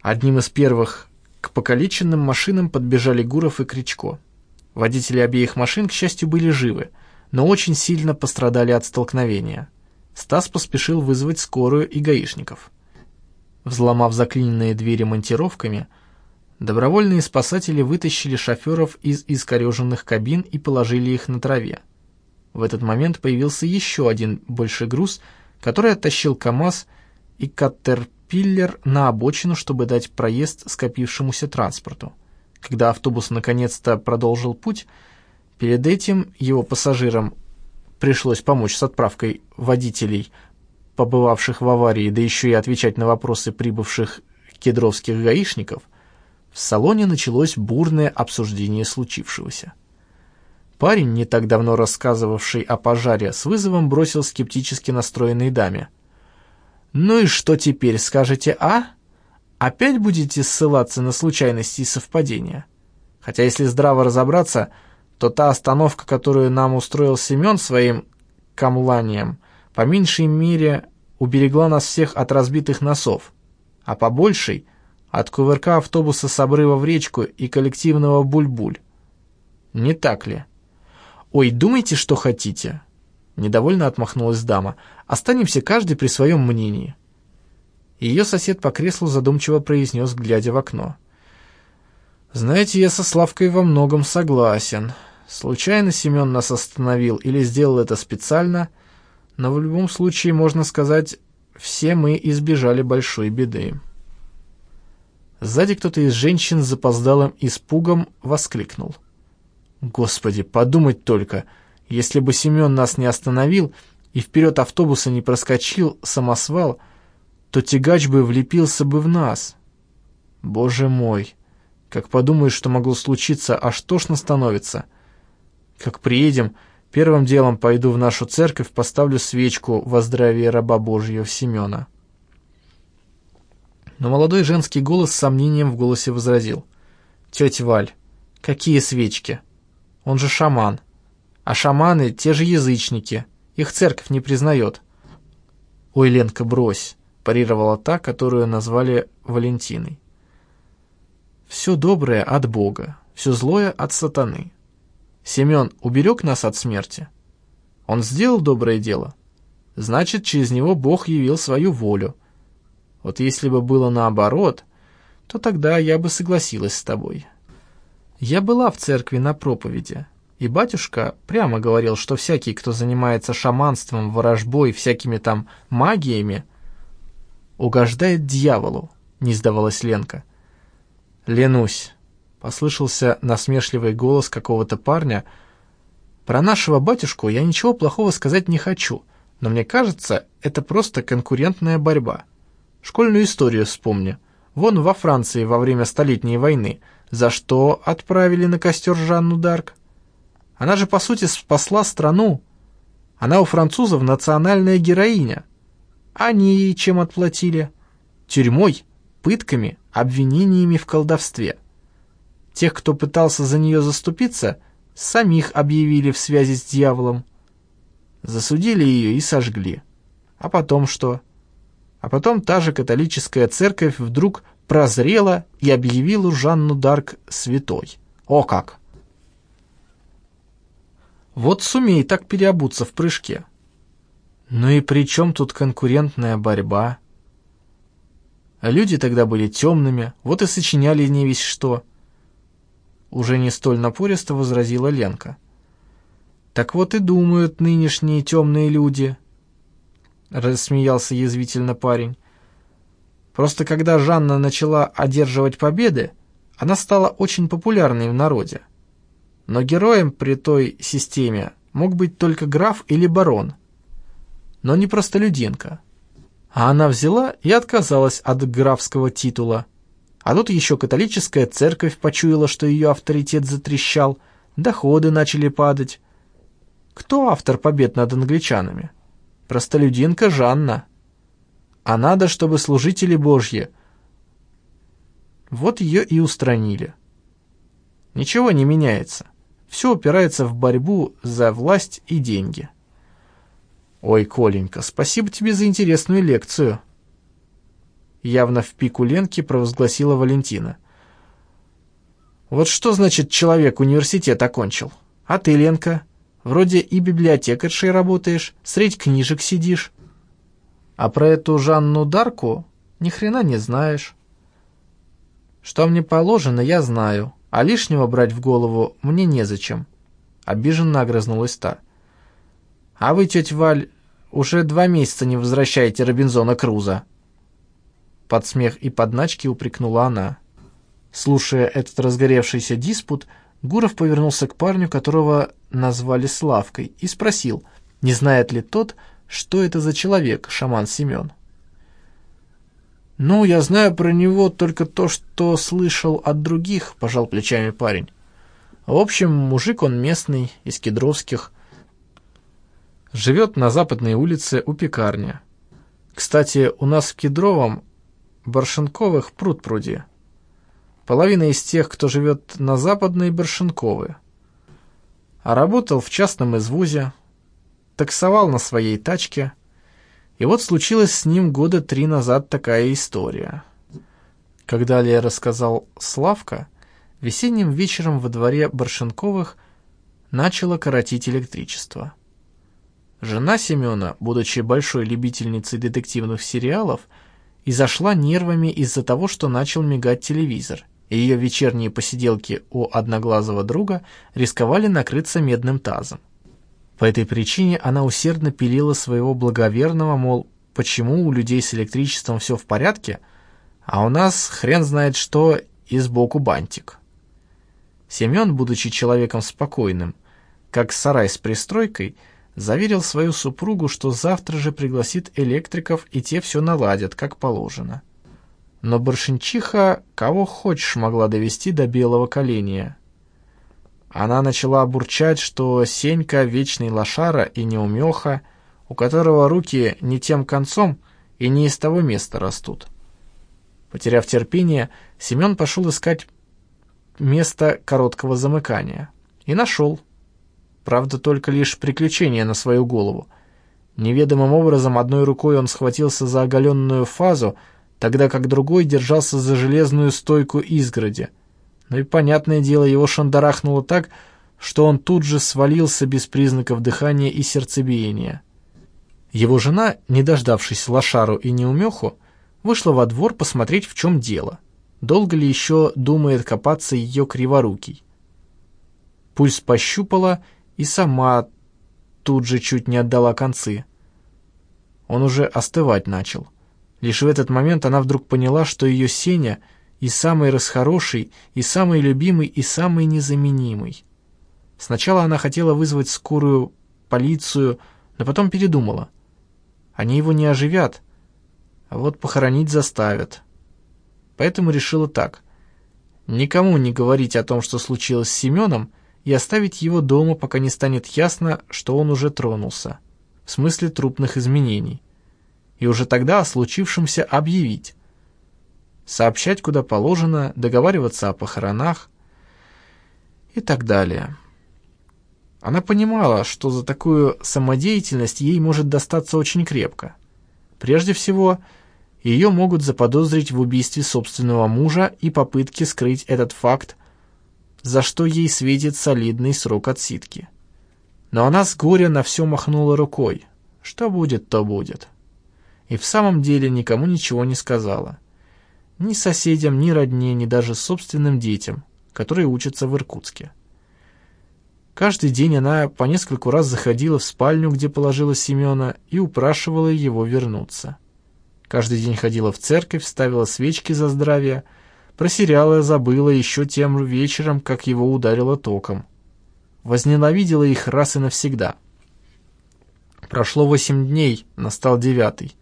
Одним из первых к покалеченным машинам подбежали Гуров и Кричко. Водители обеих машин, к счастью, были живы, но очень сильно пострадали от столкновения. Стас поспешил вызвать скорую и гаишников. Взломав заклиненные двери монтировками, добровольные спасатели вытащили шоферов из искореженных кабин и положили их на траве. В этот момент появился еще один большой груз, который оттащил КАМАЗ и Каттерпиллер на обочину, чтобы дать проезд скопившемуся транспорту. Когда автобус наконец-то продолжил путь, перед этим его пассажирам пришлось помочь с отправкой водителей – побывавших в аварии, да еще и отвечать на вопросы прибывших кедровских гаишников, в салоне началось бурное обсуждение случившегося. Парень, не так давно рассказывавший о пожаре, с вызовом бросил скептически настроенной даме. «Ну и что теперь скажете, а? Опять будете ссылаться на случайности и совпадения? Хотя, если здраво разобраться, то та остановка, которую нам устроил Семен своим камланием – по меньшей мере уберегла нас всех от разбитых носов, а по большей — от кувырка автобуса с обрыва в речку и коллективного буль-буль. Не так ли? «Ой, думайте, что хотите!» Недовольно отмахнулась дама. «Останемся каждый при своем мнении». Ее сосед по креслу задумчиво произнес, глядя в окно. «Знаете, я со Славкой во многом согласен. Случайно Семен нас остановил или сделал это специально — но в любом случае, можно сказать, все мы избежали большой беды. Сзади кто-то из женщин с запоздалым испугом воскликнул. «Господи, подумать только, если бы Семен нас не остановил и вперед автобуса не проскочил самосвал, то тягач бы влепился бы в нас. Боже мой, как подумаешь, что могло случиться, аж тошно становится. Как приедем, Первым делом пойду в нашу церковь, поставлю свечку во здравие раба Божьего Семена». Но молодой женский голос с сомнением в голосе возразил. «Тетя Валь, какие свечки? Он же шаман. А шаманы — те же язычники. Их церковь не признает». «Ой, Ленка, брось», — парировала та, которую назвали Валентиной. «Все доброе от Бога, все злое от сатаны. Семен уберег нас от смерти? Он сделал доброе дело? Значит, через него Бог явил свою волю. Вот если бы было наоборот, то тогда я бы согласилась с тобой. Я была в церкви на проповеди, и батюшка прямо говорил, что всякий, кто занимается шаманством, ворожбой, всякими там магиями, угождает дьяволу, не сдавалась Ленка. Ленусь, Послышался насмешливый голос какого-то парня. Про нашего батюшку я ничего плохого сказать не хочу, но мне кажется, это просто конкурентная борьба. Школьную историю вспомни. Вон во Франции во время Столетней войны за что отправили на костер Жанну Дарк? Она же, по сути, спасла страну. Она у французов национальная героиня. Они ей чем отплатили? Тюрьмой, пытками, обвинениями в колдовстве. Тех, кто пытался за нее заступиться, самих объявили в связи с дьяволом. Засудили ее и сожгли. А потом что? А потом та же католическая церковь вдруг прозрела и объявила Жанну Дарк святой. О как! Вот сумей так переобуться в прыжке. Ну и при чем тут конкурентная борьба? Люди тогда были темными, вот и сочиняли не весь что — уже не столь напористо возразила Ленка. «Так вот и думают нынешние темные люди», — рассмеялся язвительно парень. «Просто когда Жанна начала одерживать победы, она стала очень популярной в народе. Но героем при той системе мог быть только граф или барон, но не простолюдинка. А она взяла и отказалась от графского титула — а тут еще католическая церковь почуяла, что ее авторитет затрещал, доходы начали падать. Кто автор побед над англичанами? Простолюдинка Жанна. А надо, чтобы служители Божьи. Вот ее и устранили. Ничего не меняется. Все упирается в борьбу за власть и деньги. Ой, Коленька, спасибо тебе за интересную лекцию. явно в пику Ленки провозгласила Валентина. «Вот что значит человек университет окончил? А ты, Ленка, вроде и библиотекаршей работаешь, средь книжек сидишь. А про эту Жанну Дарку ни хрена не знаешь. Что мне положено, я знаю, а лишнего брать в голову мне незачем». Обиженно огрызнулась та. «А вы, тетя Валь, уже два месяца не возвращаете Робинзона Круза». Под смех и подначки упрекнула она. Слушая этот разгоревшийся диспут, Гуров повернулся к парню, которого назвали Славкой, и спросил, не знает ли тот, что это за человек, шаман Семен. «Ну, я знаю про него только то, что слышал от других», — пожал плечами парень. «В общем, мужик он местный, из Кедровских. Живет на западной улице у пекарни. Кстати, у нас в Кедровом Баршенковых пруд пруди. Половина из тех, кто живет на западной, Баршенковы. А работал в частном извозе, таксовал на своей тачке, и вот случилась с ним года три назад такая история. Как далее рассказал Славка, весенним вечером во дворе Баршенковых начало коротить электричество. Жена Семена, будучи большой любительницей детективных сериалов, и зашла нервами из-за того, что начал мигать телевизор, и ее вечерние посиделки у одноглазого друга рисковали накрыться медным тазом. По этой причине она усердно пилила своего благоверного, мол, почему у людей с электричеством все в порядке, а у нас хрен знает что и сбоку бантик. Семен, будучи человеком спокойным, как сарай с пристройкой, заверил свою супругу, что завтра же пригласит электриков, и те все наладят, как положено. Но Баршинчиха кого хочешь могла довести до белого коленя. Она начала бурчать, что Сенька вечный лошара и неумеха, у которого руки не тем концом и не из того места растут. Потеряв терпение, Семен пошел искать место короткого замыкания. И нашел. Правда, только лишь приключение на свою голову. Неведомым образом одной рукой он схватился за оголенную фазу, тогда как другой держался за железную стойку изгороди. Но и, понятное дело, его шандарахнуло так, что он тут же свалился без признаков дыхания и сердцебиения. Его жена, не дождавшись лошару и неумеху, вышла во двор посмотреть, в чем дело. Долго ли еще думает копаться ее криворукий? Пульс пощупала и сама тут же чуть не отдала концы. Он уже остывать начал. Лишь в этот момент она вдруг поняла, что ее Сеня и самый расхороший, и самый любимый, и самый незаменимый. Сначала она хотела вызвать скорую полицию, но потом передумала. Они его не оживят, а вот похоронить заставят. Поэтому решила так. Никому не говорить о том, что случилось с Семеном, и оставить его дома, пока не станет ясно, что он уже тронулся, в смысле трупных изменений, и уже тогда о случившемся объявить. Сообщать, куда положено, договариваться о похоронах и так далее. Она понимала, что за такую самодеятельность ей может достаться очень крепко. Прежде всего, ее могут заподозрить в убийстве собственного мужа и попытке скрыть этот факт за что ей светит солидный срок отсидки. Но она с горя на все махнула рукой. Что будет, то будет. И в самом деле никому ничего не сказала. Ни соседям, ни родне, ни даже собственным детям, которые учатся в Иркутске. Каждый день она по нескольку раз заходила в спальню, где положила Семена, и упрашивала его вернуться. Каждый день ходила в церковь, ставила свечки за здравие, про сериалы забыла еще тем вечером, как его ударило током. Возненавидела их раз и навсегда. Прошло восемь дней, настал девятый.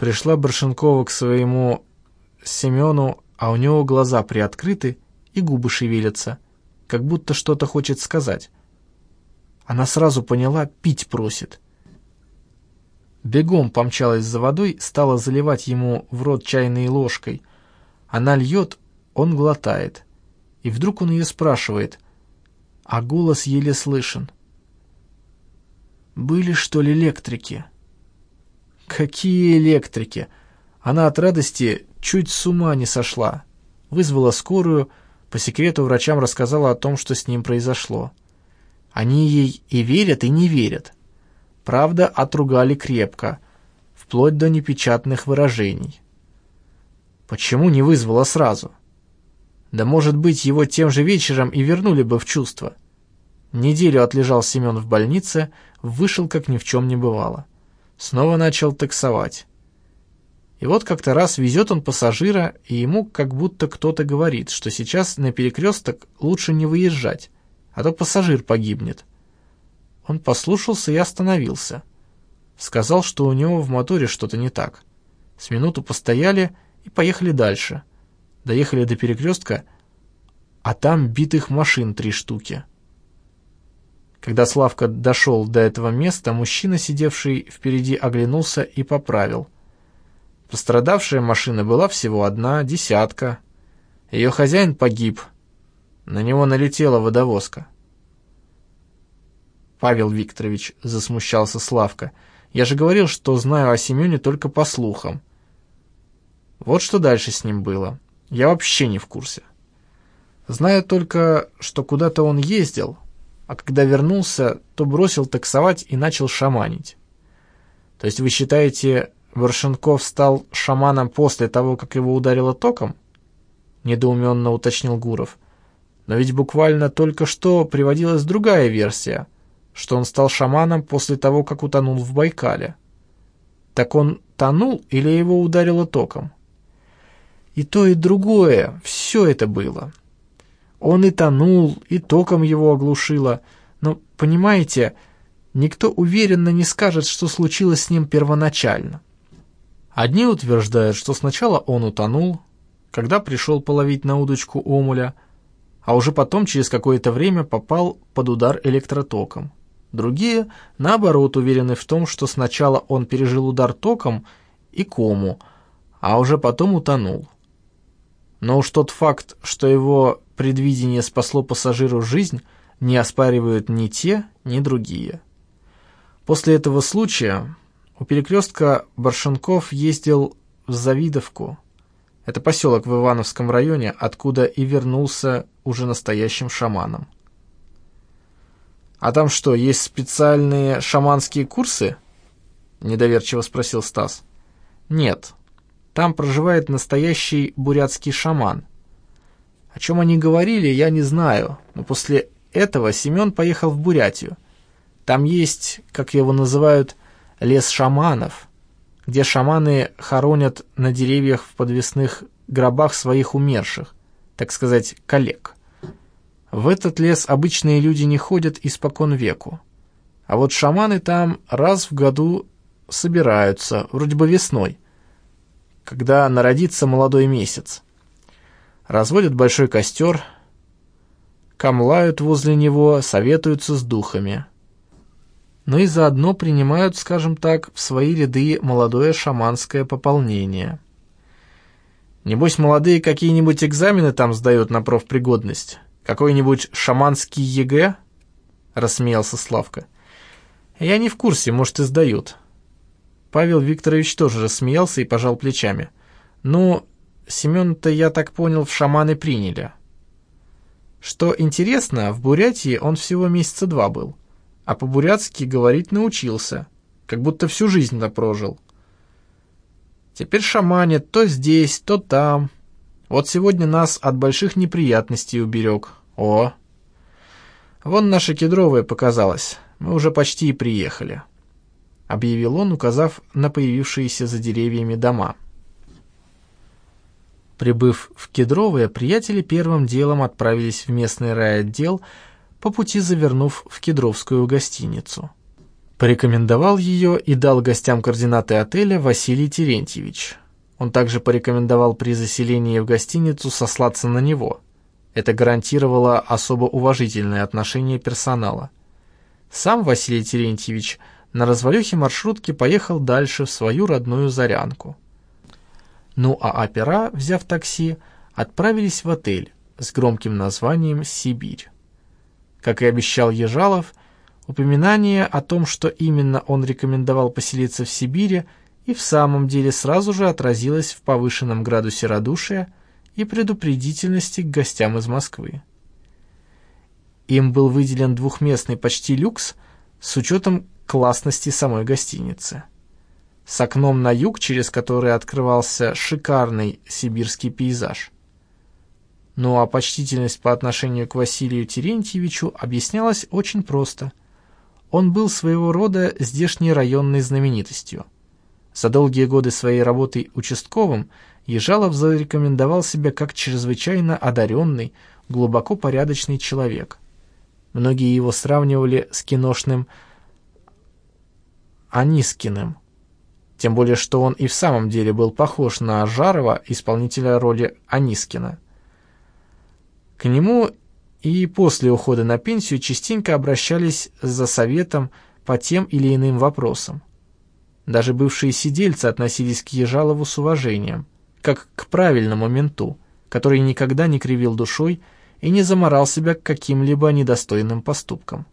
Пришла Баршенкова к своему Семену, а у него глаза приоткрыты и губы шевелятся, как будто что-то хочет сказать. Она сразу поняла, пить просит. Бегом помчалась за водой, стала заливать ему в рот чайной ложкой, она льет, он глотает. И вдруг он ее спрашивает, а голос еле слышен. «Были, что ли, электрики?» «Какие электрики? Она от радости чуть с ума не сошла. Вызвала скорую, по секрету врачам рассказала о том, что с ним произошло. Они ей и верят, и не верят. Правда, отругали крепко, вплоть до непечатных выражений. Почему не вызвала сразу? Да, может быть, его тем же вечером и вернули бы в чувство. Неделю отлежал Семен в больнице, вышел, как ни в чем не бывало. Снова начал таксовать. И вот как-то раз везет он пассажира, и ему как будто кто-то говорит, что сейчас на перекресток лучше не выезжать, а то пассажир погибнет. Он послушался и остановился. Сказал, что у него в моторе что-то не так. С минуту постояли и поехали дальше. Доехали до перекрестка, а там битых машин три штуки. Когда Славка дошел до этого места, мужчина, сидевший впереди, оглянулся и поправил — Пострадавшая машина была всего одна, десятка. Ее хозяин погиб. На него налетела водовозка. Павел Викторович, засмущался Славка, я же говорил, что знаю о Семене только по слухам. Вот что дальше с ним было. Я вообще не в курсе. Знаю только, что куда-то он ездил, а когда вернулся, то бросил таксовать и начал шаманить. То есть вы считаете, Варшенков стал шаманом после того, как его ударило током? Недоуменно уточнил Гуров. Но ведь буквально только что приводилась другая версия, что он стал шаманом после того, как утонул в Байкале. Так он тонул или его ударило током? И то, и другое, все это было. Он и тонул, и током его оглушило. Но, понимаете, никто уверенно не скажет, что случилось с ним первоначально. Одни утверждают, что сначала он утонул, когда пришел половить на удочку омуля, а уже потом через какое-то время попал под удар электротоком. Другие, наоборот, уверены в том, что сначала он пережил удар током и кому, а уже потом утонул. Но уж тот факт, что его предвидение спасло пассажиру жизнь, не оспаривают ни те, ни другие. После этого случая у перекрестка Баршенков ездил в Завидовку. Это поселок в Ивановском районе, откуда и вернулся уже настоящим шаманом. «А там что, есть специальные шаманские курсы?» — недоверчиво спросил Стас. «Нет, там проживает настоящий бурятский шаман. О чем они говорили, я не знаю, но после этого Семен поехал в Бурятию. Там есть, как его называют, лес шаманов, где шаманы хоронят на деревьях в подвесных гробах своих умерших, так сказать, коллег. В этот лес обычные люди не ходят испокон веку. А вот шаманы там раз в году собираются, вроде бы весной, когда народится молодой месяц. Разводят большой костер, камлают возле него, советуются с духами но и заодно принимают, скажем так, в свои ряды молодое шаманское пополнение. Небось, молодые какие-нибудь экзамены там сдают на профпригодность? Какой-нибудь шаманский ЕГЭ?» — рассмеялся Славка. «Я не в курсе, может, и сдают». Павел Викторович тоже рассмеялся и пожал плечами. «Ну, Семен-то, я так понял, в шаманы приняли». Что интересно, в Бурятии он всего месяца два был а по-бурятски говорить научился, как будто всю жизнь прожил. Теперь шаманит то здесь, то там. Вот сегодня нас от больших неприятностей уберег. О! Вон наша кедровая показалась. Мы уже почти и приехали. Объявил он, указав на появившиеся за деревьями дома. Прибыв в Кедровое, приятели первым делом отправились в местный райотдел, по пути завернув в Кедровскую гостиницу. Порекомендовал ее и дал гостям координаты отеля Василий Терентьевич. Он также порекомендовал при заселении в гостиницу сослаться на него. Это гарантировало особо уважительное отношение персонала. Сам Василий Терентьевич на развалюхе маршрутки поехал дальше в свою родную Зарянку. Ну а опера, взяв такси, отправились в отель с громким названием «Сибирь». Как и обещал Ежалов, упоминание о том, что именно он рекомендовал поселиться в Сибири, и в самом деле сразу же отразилось в повышенном градусе радушия и предупредительности к гостям из Москвы. Им был выделен двухместный почти люкс с учетом классности самой гостиницы. С окном на юг, через который открывался шикарный сибирский пейзаж. Ну а почтительность по отношению к Василию Терентьевичу объяснялась очень просто. Он был своего рода здешней районной знаменитостью. За долгие годы своей работы участковым Ежалов зарекомендовал себя как чрезвычайно одаренный, глубоко порядочный человек. Многие его сравнивали с киношным Анискиным. Тем более, что он и в самом деле был похож на Жарова, исполнителя роли Анискина. К нему и после ухода на пенсию частенько обращались за советом по тем или иным вопросам. Даже бывшие сидельцы относились к Ежалову с уважением, как к правильному менту, который никогда не кривил душой и не заморал себя каким-либо недостойным поступком.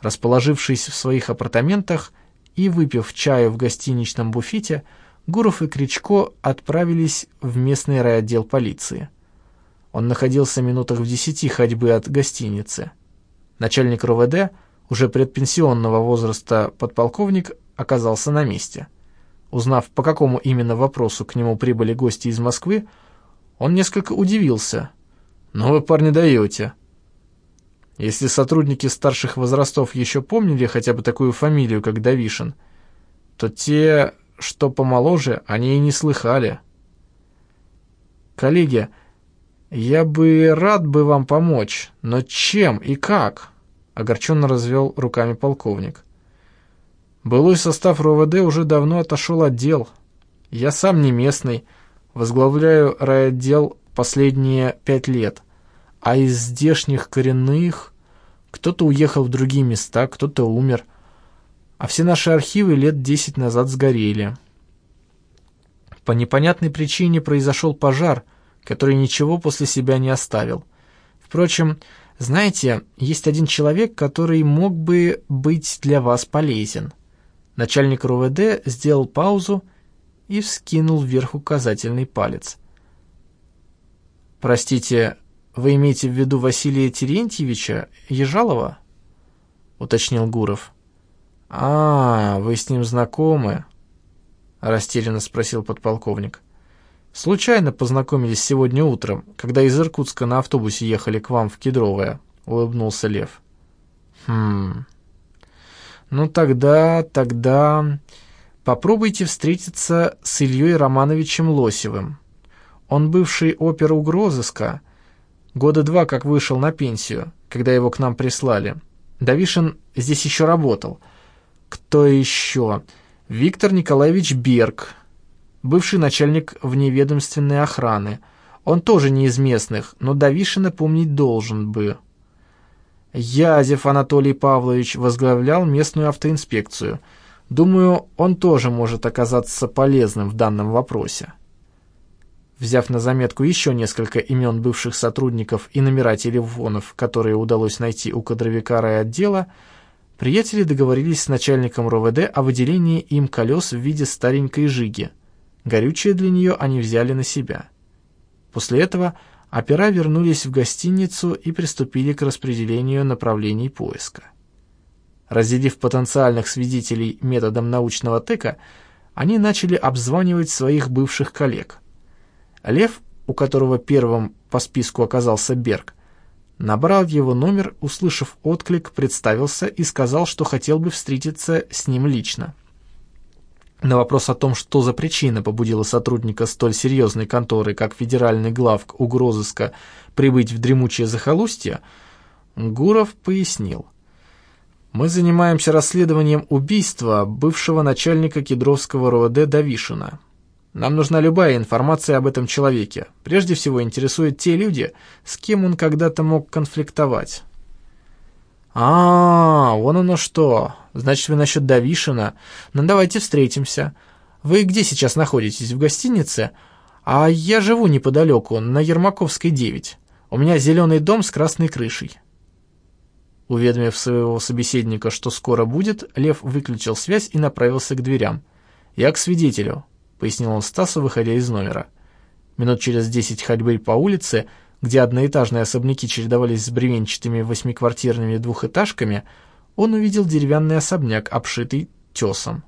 Расположившись в своих апартаментах и выпив чаю в гостиничном буфете, Гуров и Кричко отправились в местный райотдел полиции. Он находился минутах в десяти ходьбы от гостиницы. Начальник РОВД, уже предпенсионного возраста подполковник, оказался на месте. Узнав, по какому именно вопросу к нему прибыли гости из Москвы, он несколько удивился. «Но «Ну вы, парни, даете». Если сотрудники старших возрастов еще помнили хотя бы такую фамилию, как Давишин, то те, что помоложе, они и не слыхали. «Коллеги, я бы рад бы вам помочь, но чем и как?» — огорченно развел руками полковник. Былой состав РОВД уже давно отошел от дел. Я сам не местный, возглавляю райотдел последние пять лет, а из здешних коренных кто-то уехал в другие места, кто-то умер, а все наши архивы лет десять назад сгорели. По непонятной причине произошел пожар, который ничего после себя не оставил. Впрочем, знаете, есть один человек, который мог бы быть для вас полезен. Начальник РУВД сделал паузу и вскинул вверх указательный палец. «Простите, вы имеете в виду Василия Терентьевича Ежалова?» — уточнил Гуров. «А, вы с ним знакомы?» — растерянно спросил подполковник. «Случайно познакомились сегодня утром, когда из Иркутска на автобусе ехали к вам в Кедровое», — улыбнулся Лев. «Хм...» Ну тогда, тогда... Попробуйте встретиться с Ильей Романовичем Лосевым. Он бывший опер угрозыска, года два как вышел на пенсию, когда его к нам прислали. Давишин здесь еще работал. Кто еще? Виктор Николаевич Берг, бывший начальник вневедомственной охраны. Он тоже не из местных, но Давишина помнить должен бы. Язев Анатолий Павлович возглавлял местную автоинспекцию. Думаю, он тоже может оказаться полезным в данном вопросе. Взяв на заметку еще несколько имен бывших сотрудников и номера телефонов, которые удалось найти у кадровика райотдела, приятели договорились с начальником РОВД о выделении им колес в виде старенькой жиги. Горючее для нее они взяли на себя. После этого опера вернулись в гостиницу и приступили к распределению направлений поиска. Разделив потенциальных свидетелей методом научного тыка, они начали обзванивать своих бывших коллег. Лев, у которого первым по списку оказался Берг, набрал его номер, услышав отклик, представился и сказал, что хотел бы встретиться с ним лично. На вопрос о том, что за причина побудила сотрудника столь серьезной конторы, как федеральный главк угрозыска, прибыть в дремучее захолустье, Гуров пояснил. «Мы занимаемся расследованием убийства бывшего начальника Кедровского РОВД Давишина. Нам нужна любая информация об этом человеке. Прежде всего интересуют те люди, с кем он когда-то мог конфликтовать». «А, вон оно что. Значит, вы насчет Давишина. Ну, давайте встретимся. Вы где сейчас находитесь? В гостинице? А я живу неподалеку, на Ермаковской, 9. У меня зеленый дом с красной крышей». Уведомив своего собеседника, что скоро будет, Лев выключил связь и направился к дверям. «Я к свидетелю», — пояснил он Стасу, выходя из номера. Минут через десять ходьбы по улице, где одноэтажные особняки чередовались с бревенчатыми восьмиквартирными двухэтажками, он увидел деревянный особняк, обшитый тесом.